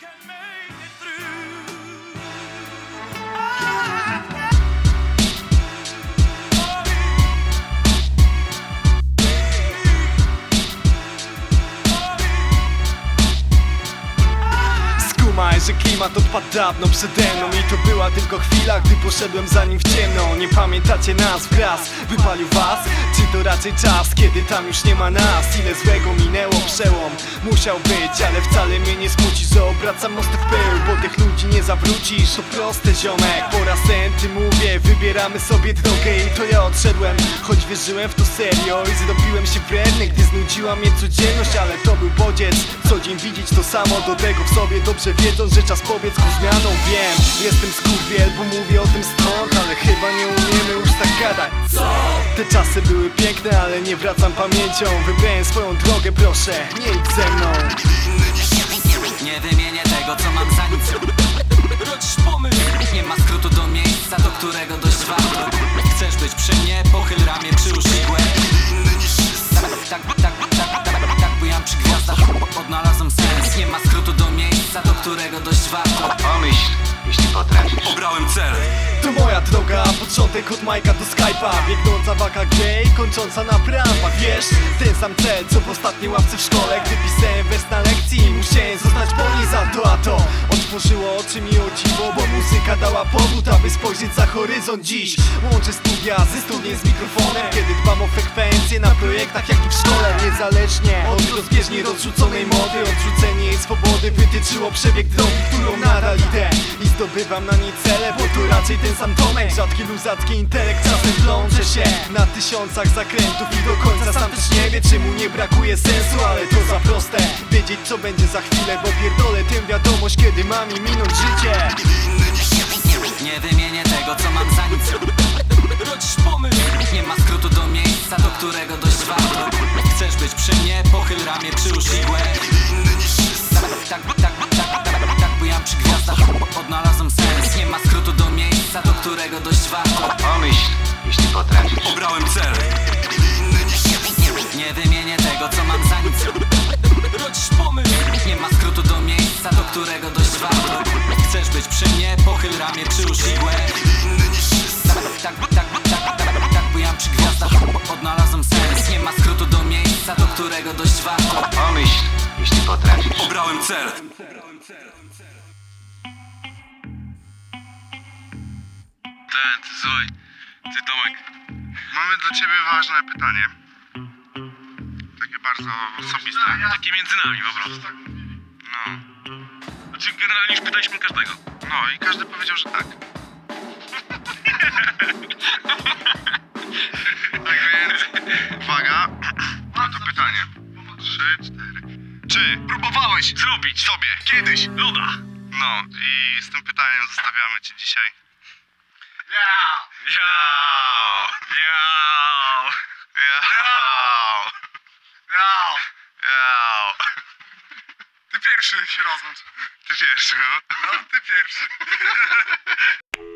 can make że klimat odpadł dawno przede mną I to była tylko chwila, gdy poszedłem za nim w ciemno Nie pamiętacie nazw gras, wypalił was? Czy to raczej czas, kiedy tam już nie ma nas? Ile złego minęło, przełom musiał być Ale wcale mnie nie smuci, że obracam w pył Bo tych ludzi nie zawrócisz, to proste ziomek Po raz enty mówię, wybieramy sobie drogę I to ja odszedłem, choć wierzyłem w to serio I zrobiłem się wredny, gdy znudziła mnie codzienność Ale to był bodziec, co dzień widzieć to samo Do tego w sobie dobrze wiedząc, że czas pobiec ku zmianom Wiem, jestem skurwiel, bo mówię o tym stąd Ale chyba nie umiemy już tak gadać. Co? Te czasy były piękne, ale nie wracam pamięcią. Wybrałem swoją drogę, proszę, nie idź ze mną. Nie wymienię tego, co mam za nic. Rodzisz pomysł, Nie ma skrótu do miejsca, do którego dość warto którego dość warto. Pomyśl, jeśli potrafisz. obrałem cel. To moja droga, początek od Majka do Skype'a. Biegnąca w AKG i kończąca na prampach Wiesz, ten sam cel, co w ostatniej ławce w szkole. Gdy pisałem wers na lekcji musiałem zostać niej za to A to otworzyło oczy mi muzyka dała powód, aby spojrzeć za horyzont dziś. Łączę studia ze studiem z mikrofonem. Kiedy dbam o frekwencje na projektach jak i w szkole. Niezależnie od rozbieżnie rozrzuconej mody Odrzucenie jej swobody wytyczyło przebieg drogi, którą nadal idę. I zdobywam na niej cele, bo to raczej ten sam Tomek Rzadki luzacki intelekt, czasem plączę się Na tysiącach zakrętów i do końca sam też nie wie Czemu nie brakuje sensu, ale to za proste. Wiedzieć co będzie za chwilę, bo pierdolę tę wiadomość Kiedy ma mi minąć życie Nie wymienię tego, co mam za nic. Rodzisz pomysł, Nie ma skrótu do miejsca, do którego dość warto. Chcesz być przy mnie, pochyl ramię, przyłóż igłę. Tak, tak, tak, tak, tak, tak, bujam przy gwiazdach Odnalazłem sens. Nie ma skrótu do miejsca, do którego dość warto. Pomyśl, jeśli potrafisz. obrałem cel. Nie wymienię tego, co mam za nic Tak, tak, tak, tak, tak, tak, bujam przy gwiazdach Odnalazłem sens Nie ma skrótu do miejsca, do którego dość warto Pomyśl, jeśli potrafisz. obrałem cel. Ten, ty słuchaj, ty Tomek. Mamy dla ciebie ważne pytanie. Takie bardzo osobiste. Takie między nami po prostu. No. Znaczy generalnie już pytaliśmy każdego. No i każdy powiedział, że tak. tak więc, uwaga, no to pytanie. Trzy, cztery. Czy próbowałeś zrobić sobie kiedyś loda? No i z tym pytaniem zostawiamy cię dzisiaj. Miau! Miau! Miau! Miau! Miau! Ty pierwszy się rozłącz. Ty pierwszy, no? No, ty pierwszy.